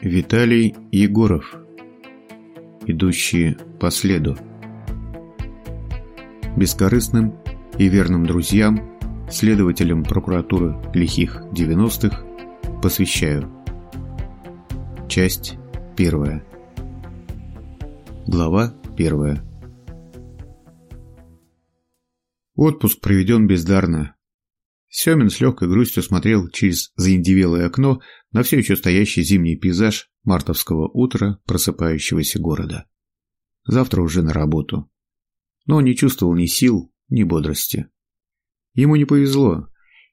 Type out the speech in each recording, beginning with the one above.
Виталий Егоров. Идущие по следу. Бескорыстным и верным друзьям, следователям прокуратуры лихих 90-х посвящаю. Часть первая. Глава первая. Отпуск проведен бездарно. Семин с легкой грустью смотрел через заиндевелое окно на все еще стоящий зимний пейзаж мартовского утра просыпающегося города. Завтра уже на работу. Но он не чувствовал ни сил, ни бодрости. Ему не повезло.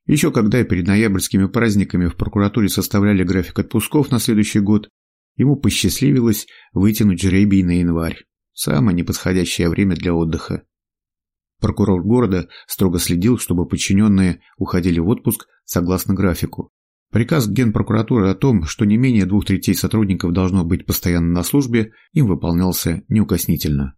Еще когда перед ноябрьскими праздниками в прокуратуре составляли график отпусков на следующий год, ему посчастливилось вытянуть жребий на январь. Самое неподходящее время для отдыха. Прокурор города строго следил, чтобы подчиненные уходили в отпуск согласно графику. Приказ Генпрокуратуры о том, что не менее двух третей сотрудников должно быть постоянно на службе, им выполнялся неукоснительно.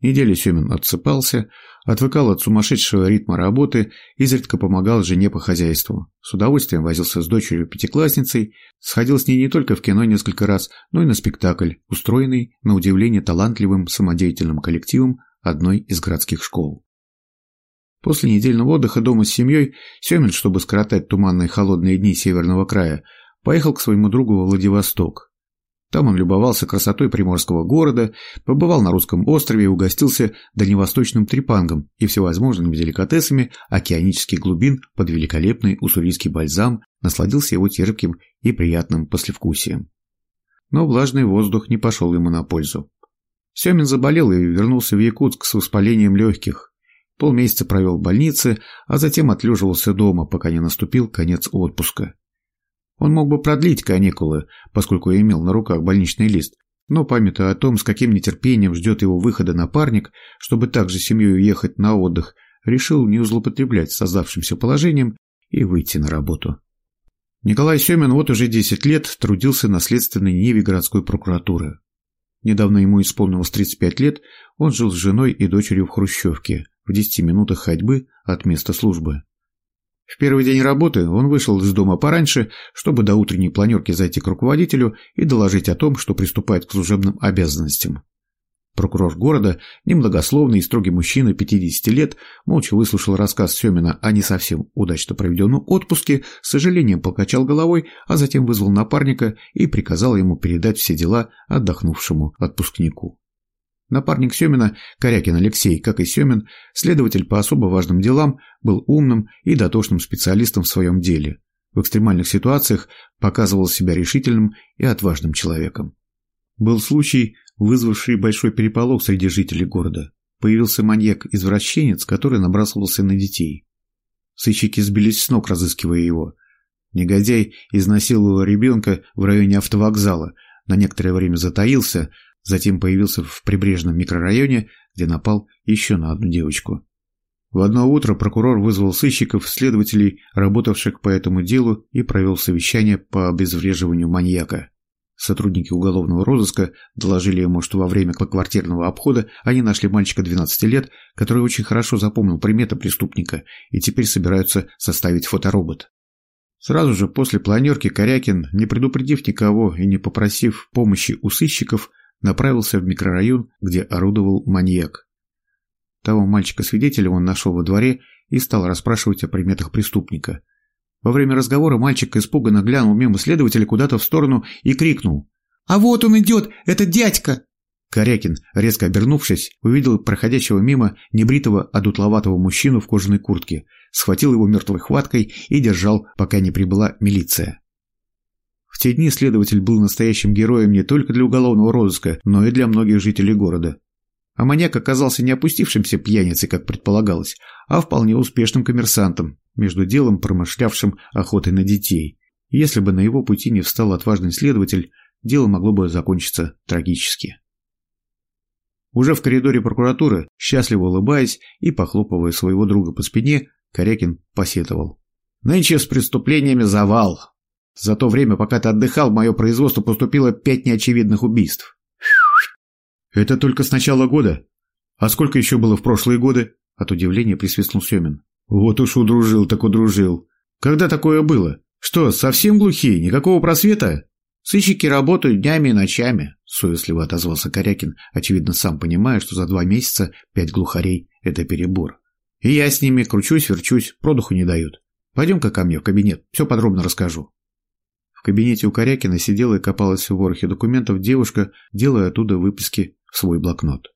Неделю Семин отсыпался, отвыкал от сумасшедшего ритма работы, изредка помогал жене по хозяйству. С удовольствием возился с дочерью-пятиклассницей, сходил с ней не только в кино несколько раз, но и на спектакль, устроенный, на удивление, талантливым самодеятельным коллективом одной из городских школ. После недельного отдыха дома с семьей Семин, чтобы скоротать туманные холодные дни северного края, поехал к своему другу во Владивосток. Там он любовался красотой приморского города, побывал на русском острове и угостился дальневосточным трепангом и всевозможными деликатесами океанических глубин под великолепный уссурийский бальзам, насладился его терпким и приятным послевкусием. Но влажный воздух не пошел ему на пользу. Семин заболел и вернулся в Якутск с воспалением легких. Полмесяца провел в больнице, а затем отлеживался дома, пока не наступил конец отпуска. Он мог бы продлить каникулы, поскольку имел на руках больничный лист, но, памятуя о том, с каким нетерпением ждет его выхода напарник, чтобы также семьей уехать на отдых, решил не злоупотреблять создавшимся положением и выйти на работу. Николай Семин вот уже 10 лет трудился на следственной ниве городской прокуратуры. Недавно ему исполнилось 35 лет, он жил с женой и дочерью в Хрущевке, в 10 минутах ходьбы от места службы. В первый день работы он вышел из дома пораньше, чтобы до утренней планерки зайти к руководителю и доложить о том, что приступает к служебным обязанностям. Прокурор города, немногословный и строгий мужчина 50 лет, молча выслушал рассказ Семина о не совсем удачно проведенном отпуске, с сожалением покачал головой, а затем вызвал напарника и приказал ему передать все дела отдохнувшему отпускнику. Напарник Семина, Корякин Алексей, как и Семин, следователь по особо важным делам, был умным и дотошным специалистом в своем деле. В экстремальных ситуациях показывал себя решительным и отважным человеком. Был случай, вызвавший большой переполох среди жителей города. Появился маньяк-извращенец, который набрасывался на детей. Сыщики сбились с ног, разыскивая его. Негодяй изнасиловал ребенка в районе автовокзала, на некоторое время затаился, затем появился в прибрежном микрорайоне, где напал еще на одну девочку. В одно утро прокурор вызвал сыщиков, следователей, работавших по этому делу, и провел совещание по обезвреживанию маньяка. Сотрудники уголовного розыска доложили ему, что во время квартирного обхода они нашли мальчика 12 лет, который очень хорошо запомнил приметы преступника и теперь собираются составить фоторобот. Сразу же после планерки Корякин, не предупредив никого и не попросив помощи у сыщиков, направился в микрорайон, где орудовал маньяк. Того мальчика-свидетеля он нашел во дворе и стал расспрашивать о приметах преступника – во время разговора мальчик испуганно глянул мимо следователя куда-то в сторону и крикнул. «А вот он идет! Это дядька!» Корякин, резко обернувшись, увидел проходящего мимо небритого, одутловатого мужчину в кожаной куртке, схватил его мертвой хваткой и держал, пока не прибыла милиция. В те дни следователь был настоящим героем не только для уголовного розыска, но и для многих жителей города. А маньяк оказался не опустившимся пьяницей, как предполагалось, а вполне успешным коммерсантом, между делом промышлявшим охотой на детей. если бы на его пути не встал отважный следователь, дело могло бы закончиться трагически. Уже в коридоре прокуратуры, счастливо улыбаясь и похлопывая своего друга по спине, Корякин посетовал. «Нынче с преступлениями завал. За то время, пока ты отдыхал, в мое производство поступило пять неочевидных убийств». «Это только с начала года? А сколько еще было в прошлые годы?» От удивления присвистнул Семин. Вот уж удружил так удружил. Когда такое было? Что, совсем глухие? Никакого просвета?» «Сыщики работают днями и ночами», — совестливо отозвался Корякин, очевидно, сам понимая, что за два месяца пять глухарей — это перебор. «И я с ними кручусь-верчусь, продуху не дают. Пойдем-ка ко мне в кабинет, все подробно расскажу». В кабинете у Корякина сидела и копалась в ворохе документов девушка, делая оттуда выписки свой блокнот.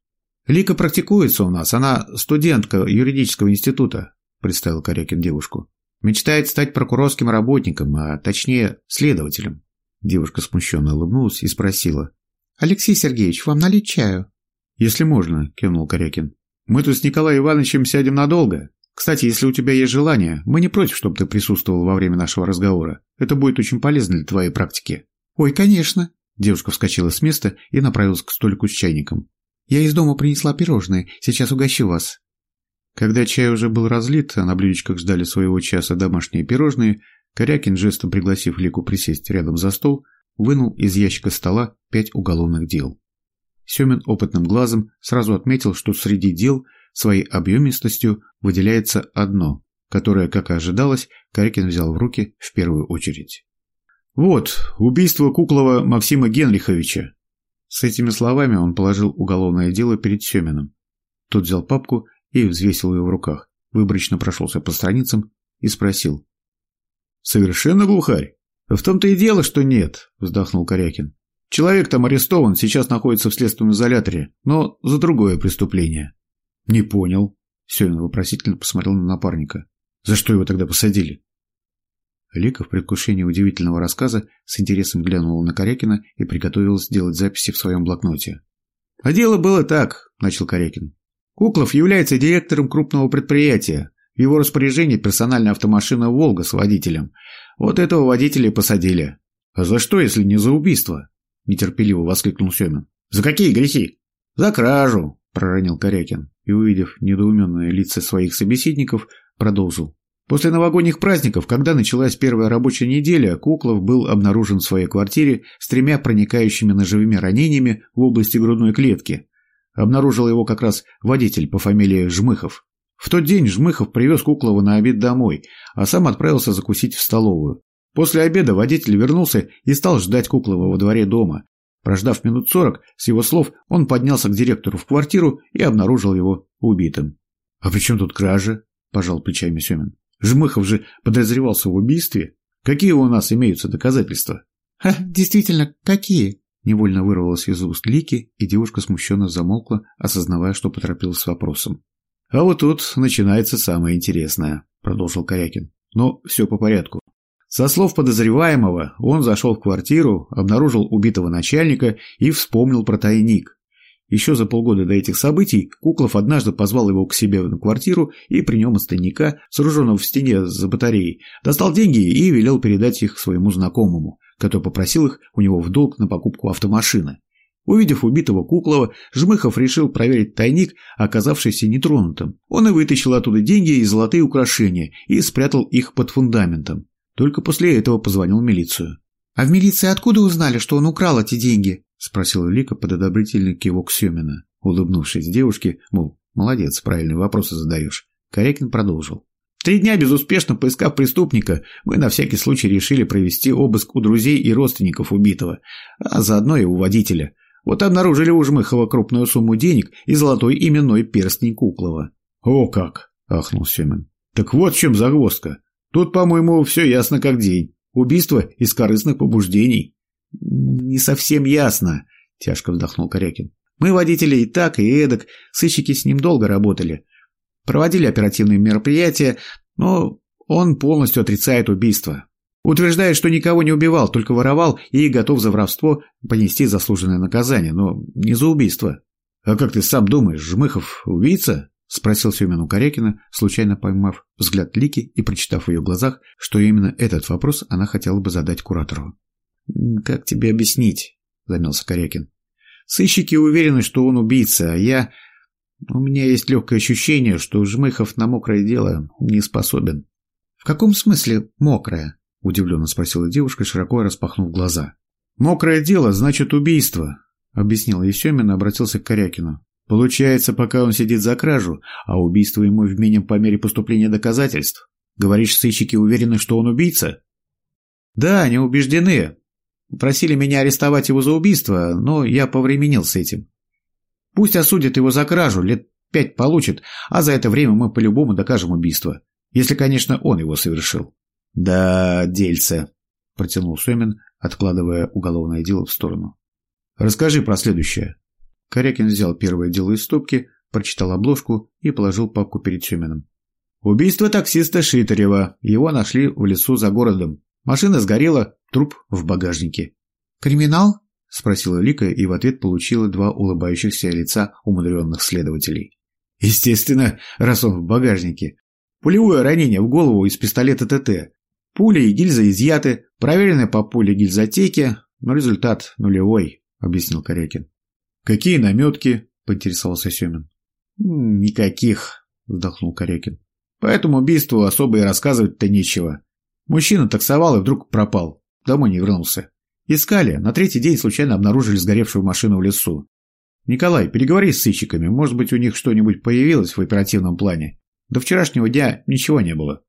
«Лика практикуется у нас, она студентка юридического института», — представил Корякин девушку. «Мечтает стать прокурорским работником, а точнее следователем». Девушка смущенно улыбнулась и спросила. «Алексей Сергеевич, вам налить чаю?» «Если можно», – кивнул Корякин. «Мы тут с Николаем Ивановичем сядем надолго. Кстати, если у тебя есть желание, мы не против, чтобы ты присутствовал во время нашего разговора. Это будет очень полезно для твоей практики». «Ой, конечно». Девушка вскочила с места и направилась к столику с чайником. «Я из дома принесла пирожные. Сейчас угощу вас». Когда чай уже был разлит, а на блюдечках ждали своего часа домашние пирожные, Корякин, жестом пригласив Лику присесть рядом за стол, вынул из ящика стола пять уголовных дел. Семин опытным глазом сразу отметил, что среди дел своей объемистостью выделяется одно, которое, как и ожидалось, Корякин взял в руки в первую очередь. «Вот, убийство Куклова Максима Генриховича!» С этими словами он положил уголовное дело перед Семиным. Тот взял папку и взвесил ее в руках, выборочно прошелся по страницам и спросил. Совершенно глухарь. В том-то и дело, что нет, вздохнул Корякин. Человек там арестован, сейчас находится в следственном изоляторе, но за другое преступление. Не понял. Семин вопросительно посмотрел на напарника. За что его тогда посадили? Лика в предвкушении удивительного рассказа с интересом глянула на Корякина и приготовилась сделать записи в своем блокноте. «А дело было так», – начал Корякин. «Куклов является директором крупного предприятия, в его распоряжении персональная автомашина «Волга» с водителем. Вот этого водителя посадили. «А за что, если не за убийство?» – нетерпеливо воскликнул Семин. «За какие грехи?» «За кражу», – проронил Корякин и, увидев недоуменные лица своих собеседников, продолжил. После новогодних праздников, когда началась первая рабочая неделя, Куклов был обнаружен в своей квартире с тремя проникающими ножевыми ранениями в области грудной клетки. Обнаружил его как раз водитель по фамилии Жмыхов. В тот день Жмыхов привез Куклова на обед домой, а сам отправился закусить в столовую. После обеда водитель вернулся и стал ждать Куклова во дворе дома. Прождав минут сорок, с его слов, он поднялся к директору в квартиру и обнаружил его убитым. «А при чем тут кража?» – пожал плечами Семин. «Жмыхов же подозревался в убийстве. Какие у нас имеются доказательства?» «Ха, действительно, какие?» Невольно вырвалось из уст Лики, и девушка смущенно замолкла, осознавая, что поторопилась с вопросом. «А вот тут начинается самое интересное», – продолжил Корякин. «Но все по порядку. Со слов подозреваемого, он зашел в квартиру, обнаружил убитого начальника и вспомнил про тайник. Еще за полгода до этих событий Куклов однажды позвал его к себе на квартиру и при нем из тайника, сооруженного в стене за батареей, достал деньги и велел передать их своему знакомому, который попросил их у него в долг на покупку автомашины. Увидев убитого Куклова, Жмыхов решил проверить тайник, оказавшийся нетронутым. Он и вытащил оттуда деньги и золотые украшения и спрятал их под фундаментом. Только после этого позвонил в милицию. «А в милиции откуда узнали, что он украл эти деньги?» – спросила Лика под одобрительный кивок Семина. Улыбнувшись девушке, мол, молодец, правильные вопросы задаешь, Корякин продолжил. Три дня безуспешно поискав преступника, мы на всякий случай решили провести обыск у друзей и родственников убитого, а заодно и у водителя. Вот обнаружили у Жмыхова крупную сумму денег и золотой именной перстень Куклова. «О как!» – ахнул Семен. «Так вот в чем загвоздка. Тут, по-моему, все ясно как день. Убийство из корыстных побуждений». «Не совсем ясно», – тяжко вздохнул Корякин. «Мы, водители, и так, и эдак, сыщики с ним долго работали. Проводили оперативные мероприятия, но он полностью отрицает убийство. Утверждает, что никого не убивал, только воровал и готов за воровство понести заслуженное наказание, но не за убийство. «А как ты сам думаешь, Жмыхов убийца?» – спросил Семен у Корякина, случайно поймав взгляд Лики и прочитав в ее глазах, что именно этот вопрос она хотела бы задать куратору. «Как тебе объяснить?» – замялся Корякин. «Сыщики уверены, что он убийца, а я... У меня есть легкое ощущение, что Жмыхов на мокрое дело не способен». «В каком смысле мокрое?» – удивленно спросила девушка, широко распахнув глаза. «Мокрое дело значит убийство», – объяснил Есемин и обратился к Корякину. «Получается, пока он сидит за кражу, а убийство ему вменим по мере поступления доказательств». Говоришь, сыщики уверены, что он убийца? Да, они убеждены. Просили меня арестовать его за убийство, но я повременил с этим. Пусть осудят его за кражу, лет пять получит, а за это время мы по-любому докажем убийство. Если, конечно, он его совершил. Да, дельце, протянул Семин, откладывая уголовное дело в сторону. Расскажи про следующее. Корякин взял первое дело из стопки, прочитал обложку и положил папку перед Семиным. Убийство таксиста Шитарева. Его нашли в лесу за городом. Машина сгорела, труп в багажнике. «Криминал?» – спросила Лика и в ответ получила два улыбающихся лица умудренных следователей. Естественно, раз он в багажнике. Пулевое ранение в голову из пистолета ТТ. Пули и гильза изъяты, проверены по пуле гильзотеки, но результат нулевой, объяснил Корякин. Какие наметки? поинтересовался Семин. Никаких, вздохнул Корякин. По этому убийству особо и рассказывать-то нечего. Мужчина таксовал и вдруг пропал. Домой не вернулся. Искали, на третий день случайно обнаружили сгоревшую машину в лесу. Николай, переговори с сыщиками, может быть, у них что-нибудь появилось в оперативном плане. До вчерашнего дня ничего не было.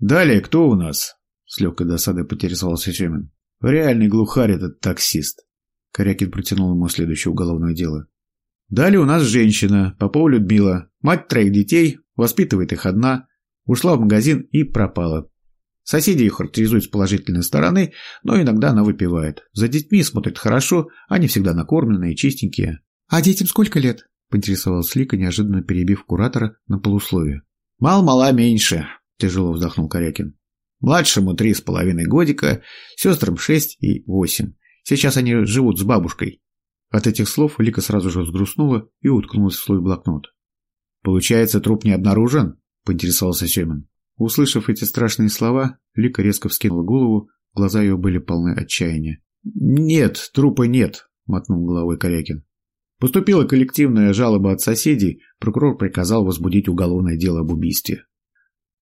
Далее, кто у нас? С легкой досадой поинтересовался Семин. Реальный глухарь этот таксист. Корякин протянул ему следующее уголовное дело. Далее у нас женщина, Попова Людмила, мать троих детей, воспитывает их одна, ушла в магазин и пропала. Соседи ее характеризуют с положительной стороны, но иногда она выпивает. За детьми смотрит хорошо, они всегда накормленные, чистенькие. «А детям сколько лет?» – поинтересовалась Лика, неожиданно перебив куратора на полусловие. «Мал-мала меньше», – тяжело вздохнул Корякин. «Младшему три с половиной годика, сестрам шесть и восемь. Сейчас они живут с бабушкой». От этих слов Лика сразу же взгрустнула и уткнулась в свой блокнот. «Получается, труп не обнаружен?» – поинтересовался Семен. Услышав эти страшные слова, Лика резко вскинула голову, глаза ее были полны отчаяния. «Нет, трупа нет», – мотнул головой Корякин. Поступила коллективная жалоба от соседей, прокурор приказал возбудить уголовное дело об убийстве.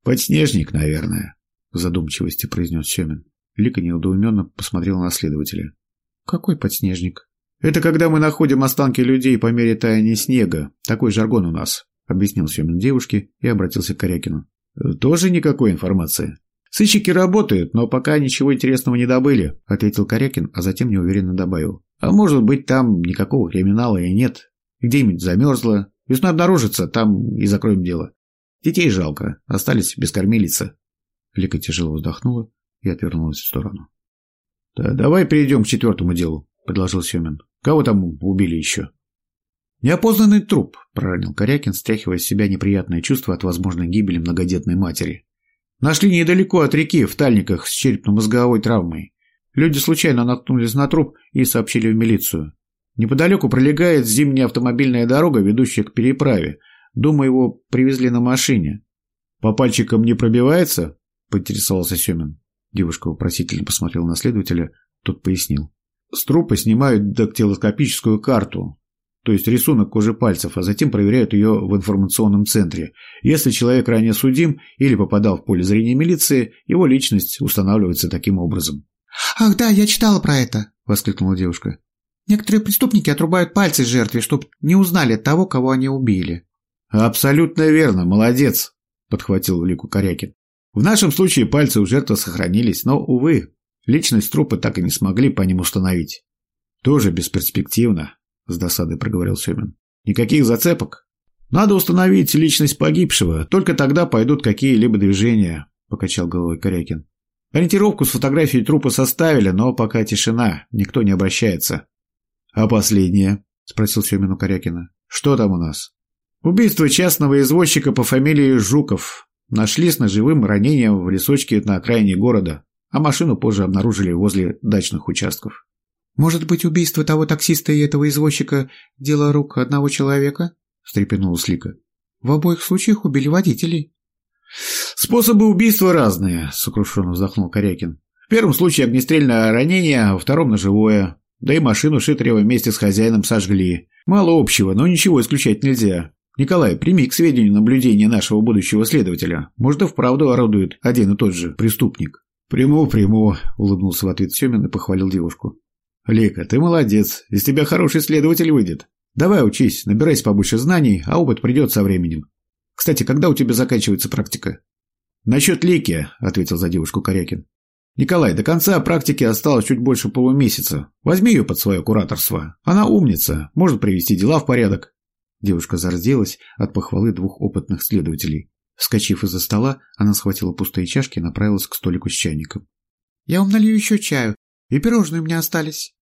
«Подснежник, наверное», – в задумчивости произнес Семин. Лика недоуменно посмотрела на следователя. «Какой подснежник?» «Это когда мы находим останки людей по мере таяния снега. Такой жаргон у нас», – объяснил Семин девушке и обратился к Корякину. «Тоже никакой информации?» «Сыщики работают, но пока ничего интересного не добыли», – ответил Корякин, а затем неуверенно добавил. А может быть, там никакого криминала и нет. Где-нибудь замерзло. Весной обнаружится, там и закроем дело. Детей жалко, остались без кормилицы. Лика тяжело вздохнула и отвернулась в сторону. Да, «Давай перейдем к четвертому делу», — предложил Семен. «Кого там убили еще?» «Неопознанный труп», — проронил Корякин, стряхивая с себя неприятное чувство от возможной гибели многодетной матери. «Нашли недалеко от реки, в Тальниках, с черепно-мозговой травмой. Люди случайно наткнулись на труп и сообщили в милицию. Неподалеку пролегает зимняя автомобильная дорога, ведущая к переправе. Думаю, его привезли на машине. «По пальчикам не пробивается?» – поинтересовался Семин. Девушка вопросительно посмотрела на следователя, тот пояснил. С трупа снимают дактилоскопическую карту, то есть рисунок кожи пальцев, а затем проверяют ее в информационном центре. Если человек ранее судим или попадал в поле зрения милиции, его личность устанавливается таким образом. «Ах да, я читала про это!» – воскликнула девушка. «Некоторые преступники отрубают пальцы жертве, чтобы не узнали того, кого они убили». «Абсолютно верно, молодец!» – подхватил Лику Корякин. «В нашем случае пальцы у жертвы сохранились, но, увы, личность трупа так и не смогли по ним установить». «Тоже бесперспективно», – с досадой проговорил Семен. «Никаких зацепок?» «Надо установить личность погибшего, только тогда пойдут какие-либо движения», – покачал головой Корякин. Ориентировку с фотографией трупа составили, но пока тишина, никто не обращается. — А последнее? — спросил Семен у Корякина. — Что там у нас? — Убийство частного извозчика по фамилии Жуков. Нашли с ножевым ранением в лесочке на окраине города, а машину позже обнаружили возле дачных участков. — Может быть, убийство того таксиста и этого извозчика – дело рук одного человека? – встрепенулась Лика. – В обоих случаях убили водителей. «Способы убийства разные», — сокрушенно вздохнул Корякин. «В первом случае огнестрельное ранение, во втором ножевое. Да и машину Шитарева вместе с хозяином сожгли. Мало общего, но ничего исключать нельзя. Николай, прими к сведению наблюдения нашего будущего следователя. Может, и вправду орудует один и тот же преступник». «Приму, приму», — улыбнулся в ответ Семин и похвалил девушку. «Лика, ты молодец. Из тебя хороший следователь выйдет. Давай учись, набирайся побольше знаний, а опыт придет со временем. Кстати, когда у тебя заканчивается практика? «Насчет Лики», — ответил за девушку Корякин. «Николай, до конца практики осталось чуть больше полумесяца. Возьми ее под свое кураторство. Она умница, может привести дела в порядок». Девушка зарделась от похвалы двух опытных следователей. Вскочив из-за стола, она схватила пустые чашки и направилась к столику с чайником. «Я вам налью еще чаю, и пирожные у меня остались».